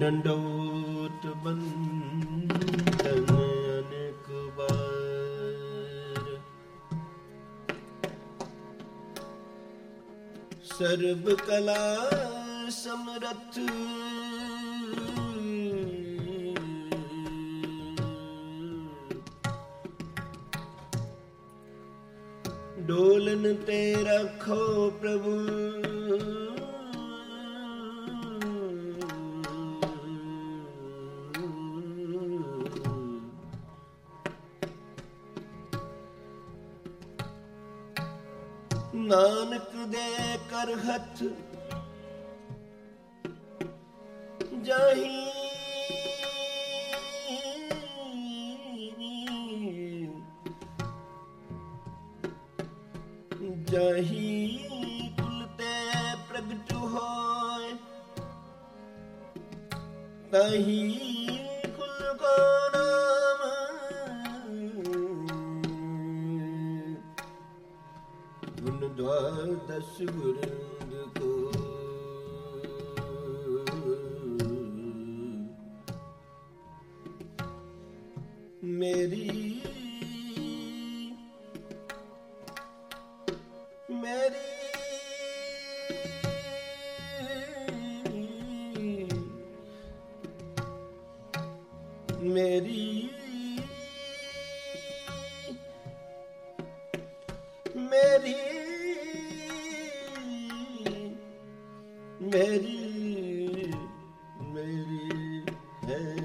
डंडोत बंद ਸਰਬ ਕਲਾ ਸਮਰਥ। ਡੋਲਨ ਤੇ ਰੱਖੋ ਪ੍ਰਭੂ। ਨਾਨਕ ਦੇ ਕਰ ਹੱਥ ਜਾਹੀ। ਜਾਹੀ ਕੁਲ ਤੇ ਪ੍ਰਗਟ ਹੋਏ ਤਾਹੀ ਕੁਲ ਕੋ ਗੁਣ ਦਸ ਗੁਰਿੰਦ ਕੋ ਮੇਰੀ ਮੇਰੀ ਮੇਰੀ ਮੇਰੀ ਮੇਰੀ ਮੇਰੀ ਹੈ।